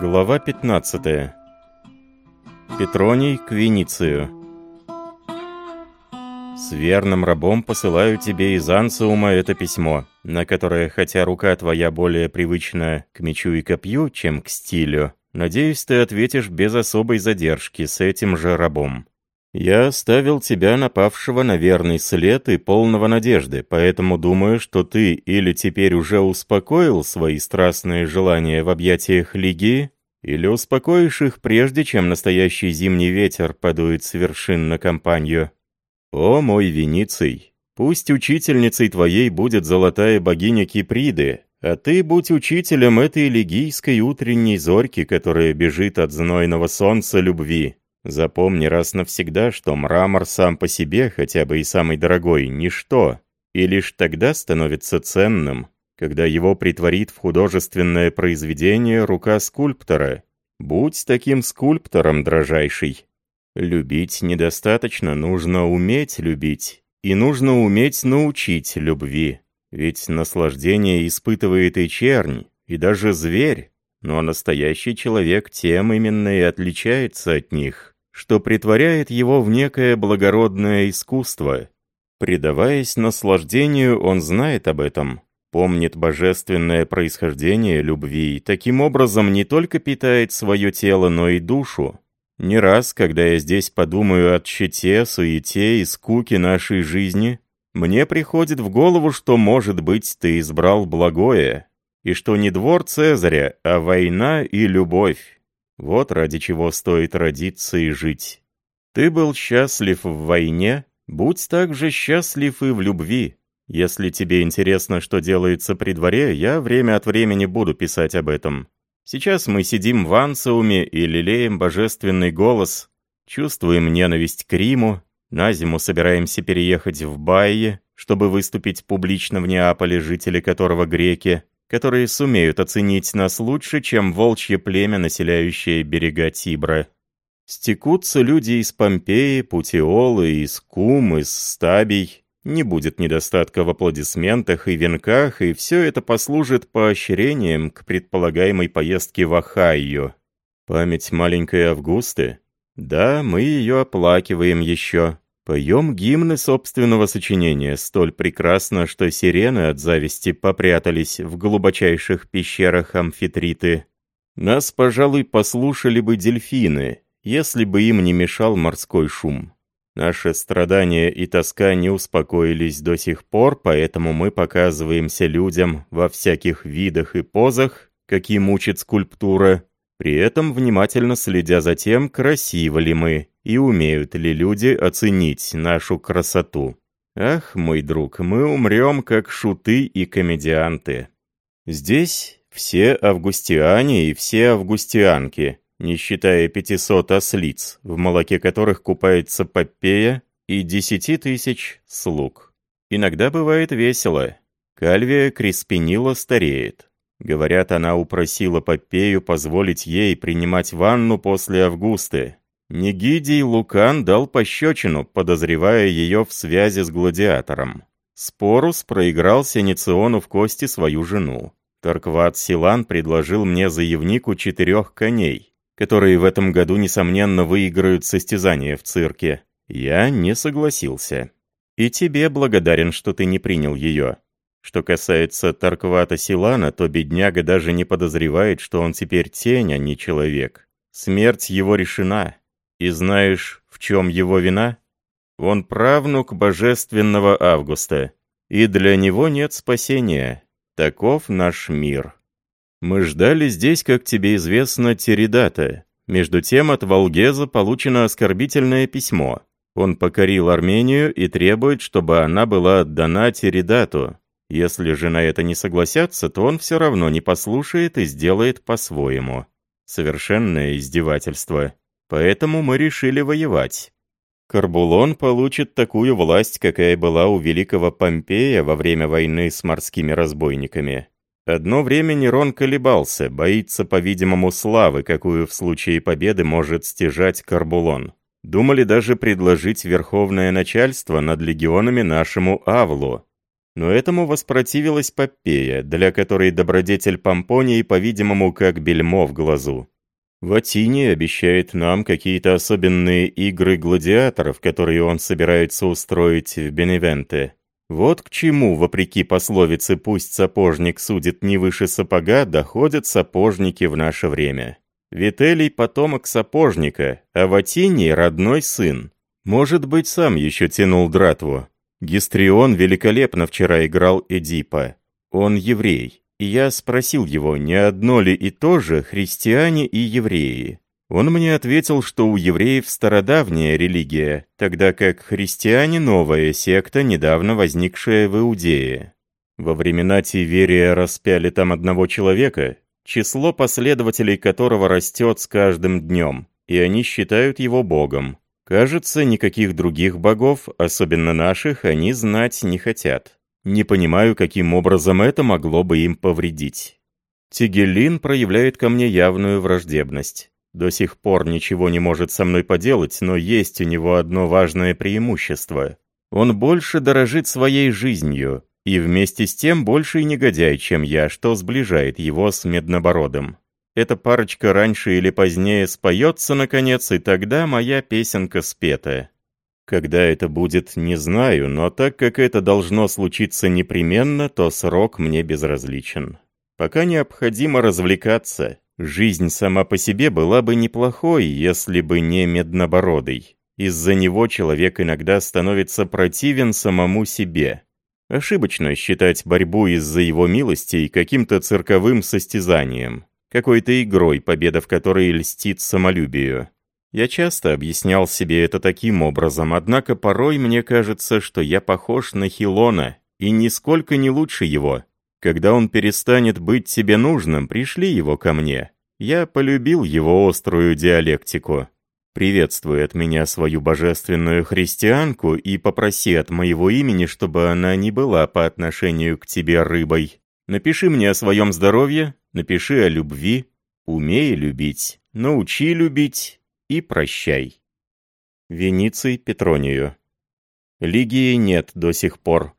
Глава 15. Петроний к Веницию. С верным рабом посылаю тебе из Ансиума это письмо, на которое, хотя рука твоя более привычна к мечу и копью, чем к стилю, надеюсь, ты ответишь без особой задержки с этим же рабом. Я оставил тебя напавшего на верный след и полного надежды, поэтому думаю, что ты или теперь уже успокоил свои страстные желания в объятиях Лиги, или успокоишь их прежде, чем настоящий зимний ветер подует с вершин на компанию. О, мой Вениций, пусть учительницей твоей будет золотая богиня Киприды, а ты будь учителем этой лигийской утренней зорьки, которая бежит от знойного солнца любви. Запомни раз навсегда, что мрамор сам по себе, хотя бы и самый дорогой, ничто, и лишь тогда становится ценным, когда его притворит в художественное произведение рука скульптора. Будь таким скульптором, дрожайший. Любить недостаточно, нужно уметь любить, и нужно уметь научить любви. Ведь наслаждение испытывает и чернь, и даже зверь, но настоящий человек тем именно и отличается от них что притворяет его в некое благородное искусство. Предаваясь наслаждению, он знает об этом, помнит божественное происхождение любви и таким образом не только питает свое тело, но и душу. Не раз, когда я здесь подумаю о тщете, суете и скуке нашей жизни, мне приходит в голову, что, может быть, ты избрал благое, и что не двор Цезаря, а война и любовь. Вот ради чего стоит родиться и жить. Ты был счастлив в войне, будь также счастлив и в любви. Если тебе интересно, что делается при дворе, я время от времени буду писать об этом. Сейчас мы сидим в Ансауме и лелеем божественный голос, чувствуем ненависть к Риму, на зиму собираемся переехать в Байе, чтобы выступить публично в Неаполе, жители которого греки, которые сумеют оценить нас лучше, чем волчье племя, населяющее берега Тибра. Стекутся люди из Помпеи, Путиолы, из Кум, из Стабий. Не будет недостатка в аплодисментах и венках, и все это послужит поощрением к предполагаемой поездке в Ohio. Память маленькой Августы? Да, мы ее оплакиваем еще. Поем гимны собственного сочинения столь прекрасно, что сирены от зависти попрятались в глубочайших пещерах амфитриты. Нас, пожалуй, послушали бы дельфины, если бы им не мешал морской шум. Наши страдания и тоска не успокоились до сих пор, поэтому мы показываемся людям во всяких видах и позах, какие мучит скульптура, при этом внимательно следя за тем, красивы ли мы и умеют ли люди оценить нашу красоту. Ах, мой друг, мы умрем как шуты и комедианты. Здесь все августиане и все августианки, не считая 500 ослиц, в молоке которых купается Попея, и десяти тысяч слуг. Иногда бывает весело. Кальвия Криспинила стареет. Говорят, она упросила Попею позволить ей принимать ванну после Августы. Негидий Лукан дал пощечину, подозревая ее в связи с гладиатором. Спорус проиграл Синициону в кости свою жену. Таркват Силан предложил мне заявнику четырех коней, которые в этом году, несомненно, выиграют состязание в цирке. Я не согласился. И тебе благодарен, что ты не принял ее. Что касается Тарквата Силана, то бедняга даже не подозревает, что он теперь тень, а не человек. Смерть его решена. И знаешь, в чем его вина? Он правнук божественного Августа. И для него нет спасения. Таков наш мир. Мы ждали здесь, как тебе известно, Теридата. Между тем от Волгеза получено оскорбительное письмо. Он покорил Армению и требует, чтобы она была отдана Теридату. Если же на это не согласятся, то он все равно не послушает и сделает по-своему. Совершенное издевательство. Поэтому мы решили воевать. Карбулон получит такую власть, какая была у великого Помпея во время войны с морскими разбойниками. Одно время Нерон колебался, боится, по-видимому, славы, какую в случае победы может стяжать Карбулон. Думали даже предложить верховное начальство над легионами нашему Авлу, Но этому воспротивилась Попея, для которой добродетель Помпонии, по-видимому, как бельмо в глазу. Ватини обещает нам какие-то особенные игры гладиаторов, которые он собирается устроить в Беневенте. Вот к чему, вопреки пословице «пусть сапожник судит не выше сапога», доходят сапожники в наше время. Вителий – потомок сапожника, а Ватини – родной сын. Может быть, сам еще тянул дратву. Гистрион великолепно вчера играл Эдипа. Он еврей. И я спросил его, не одно ли и то же христиане и евреи. Он мне ответил, что у евреев стародавняя религия, тогда как христиане — новая секта, недавно возникшая в Иудее. Во времена Тиверия распяли там одного человека, число последователей которого растет с каждым днем, и они считают его богом. Кажется, никаких других богов, особенно наших, они знать не хотят. Не понимаю, каким образом это могло бы им повредить. Тигелин проявляет ко мне явную враждебность. До сих пор ничего не может со мной поделать, но есть у него одно важное преимущество. Он больше дорожит своей жизнью, и вместе с тем больше и негодяй, чем я, что сближает его с Меднобородом. Эта парочка раньше или позднее споется, наконец, и тогда моя песенка спета. Когда это будет, не знаю, но так как это должно случиться непременно, то срок мне безразличен. Пока необходимо развлекаться, Жизнь сама по себе была бы неплохой, если бы не меднобородый. Из-за него человек иногда становится противен самому себе. Ошибочно считать борьбу из-за его милостей каким-то цирковым состязанием, какой-то игрой, победа в которой льстит самолюбию. Я часто объяснял себе это таким образом, однако порой мне кажется, что я похож на Хилона, и нисколько не лучше его. Когда он перестанет быть тебе нужным, пришли его ко мне. Я полюбил его острую диалектику. Приветствуй от меня свою божественную христианку и попроси от моего имени, чтобы она не была по отношению к тебе рыбой. Напиши мне о своем здоровье, напиши о любви, умей любить, научи любить и прощай. Вениций Петронию. Лигии нет до сих пор.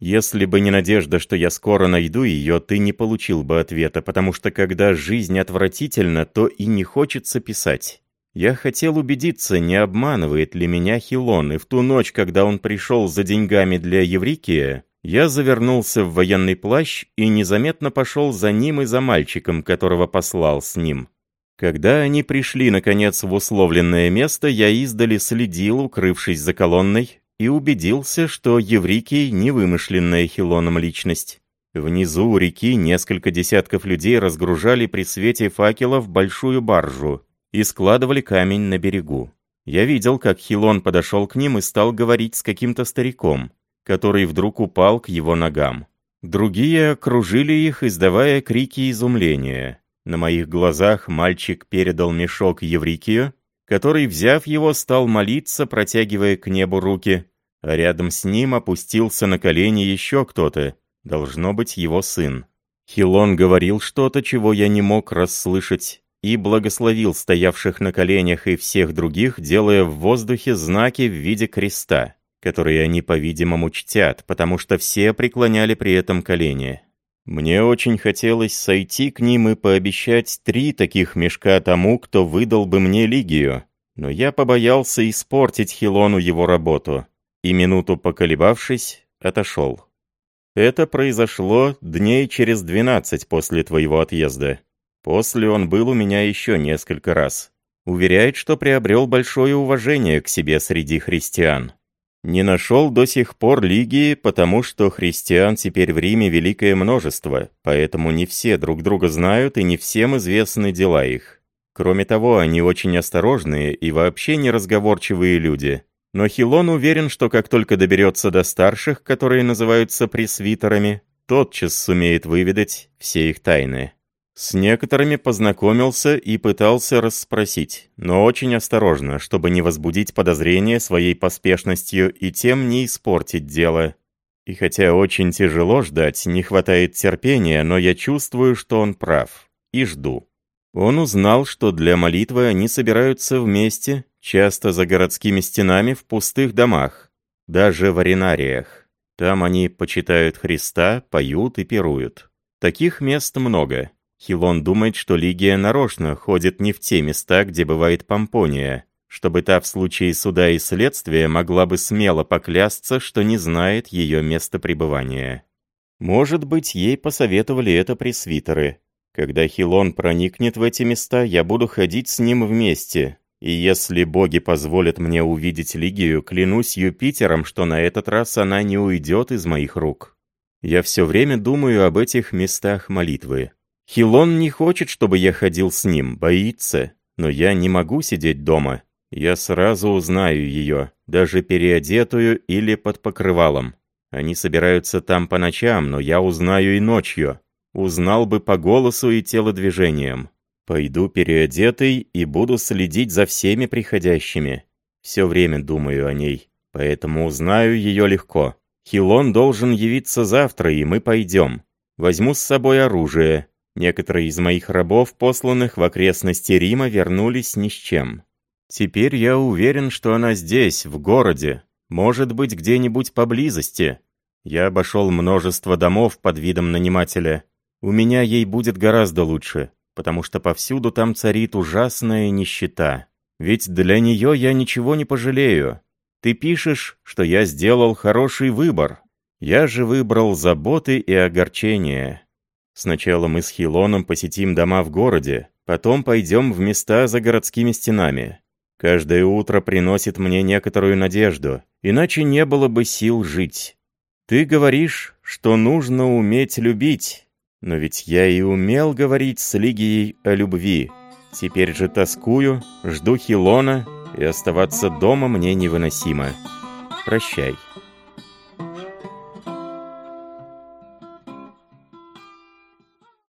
Если бы не надежда, что я скоро найду ее, ты не получил бы ответа, потому что когда жизнь отвратительна, то и не хочется писать. Я хотел убедиться, не обманывает ли меня Хилон, и в ту ночь, когда он пришел за деньгами для Еврикия, я завернулся в военный плащ и незаметно пошел за ним и за мальчиком, которого послал с ним. Когда они пришли, наконец, в условленное место, я издали следил, укрывшись за колонной, и убедился, что Еврикий — не вымышленная Хилоном личность. Внизу у реки несколько десятков людей разгружали при свете факелов большую баржу и складывали камень на берегу. Я видел, как Хилон подошел к ним и стал говорить с каким-то стариком, который вдруг упал к его ногам. Другие окружили их, издавая крики изумления. На моих глазах мальчик передал мешок Еврикию, который, взяв его, стал молиться, протягивая к небу руки, а рядом с ним опустился на колени еще кто-то, должно быть его сын. Хилон говорил что-то, чего я не мог расслышать, и благословил стоявших на коленях и всех других, делая в воздухе знаки в виде креста, которые они, по-видимому, чтят, потому что все преклоняли при этом колени. Мне очень хотелось сойти к ним и пообещать три таких мешка тому, кто выдал бы мне Лигию, но я побоялся испортить Хилону его работу, и минуту поколебавшись, отошел. Это произошло дней через двенадцать после твоего отъезда. После он был у меня еще несколько раз. Уверяет, что приобрел большое уважение к себе среди христиан. Не нашел до сих пор Лигии, потому что христиан теперь в Риме великое множество, поэтому не все друг друга знают и не всем известны дела их. Кроме того, они очень осторожные и вообще неразговорчивые люди. Но Хилон уверен, что как только доберется до старших, которые называются пресвитерами, тотчас сумеет выведать все их тайны. С некоторыми познакомился и пытался расспросить, но очень осторожно, чтобы не возбудить подозрения своей поспешностью и тем не испортить дело. И хотя очень тяжело ждать, не хватает терпения, но я чувствую, что он прав. И жду. Он узнал, что для молитвы они собираются вместе, часто за городскими стенами в пустых домах, даже в аренариях. Там они почитают Христа, поют и пируют. Таких мест много. Хилон думает, что Лигия нарочно ходит не в те места, где бывает Помпония, чтобы та в случае суда и следствия могла бы смело поклясться, что не знает ее места пребывания. Может быть, ей посоветовали это пресвитеры. Когда Хилон проникнет в эти места, я буду ходить с ним вместе, и если боги позволят мне увидеть Лигию, клянусь Юпитером, что на этот раз она не уйдет из моих рук. Я все время думаю об этих местах молитвы. Хилон не хочет, чтобы я ходил с ним, боится. Но я не могу сидеть дома. Я сразу узнаю ее, даже переодетую или под покрывалом. Они собираются там по ночам, но я узнаю и ночью. Узнал бы по голосу и телодвижениям. Пойду переодетый и буду следить за всеми приходящими. Все время думаю о ней, поэтому узнаю ее легко. Хилон должен явиться завтра, и мы пойдем. Возьму с собой оружие. Некоторые из моих рабов, посланных в окрестности Рима, вернулись ни с чем. Теперь я уверен, что она здесь, в городе. Может быть, где-нибудь поблизости. Я обошел множество домов под видом нанимателя. У меня ей будет гораздо лучше потому что повсюду там царит ужасная нищета. Ведь для нее я ничего не пожалею. Ты пишешь, что я сделал хороший выбор. Я же выбрал заботы и огорчения. Сначала мы с Хилоном посетим дома в городе, потом пойдем в места за городскими стенами. Каждое утро приносит мне некоторую надежду, иначе не было бы сил жить. Ты говоришь, что нужно уметь любить, но ведь я и умел говорить с Лигией о любви. Теперь же тоскую, жду Хилона, и оставаться дома мне невыносимо. Прощай.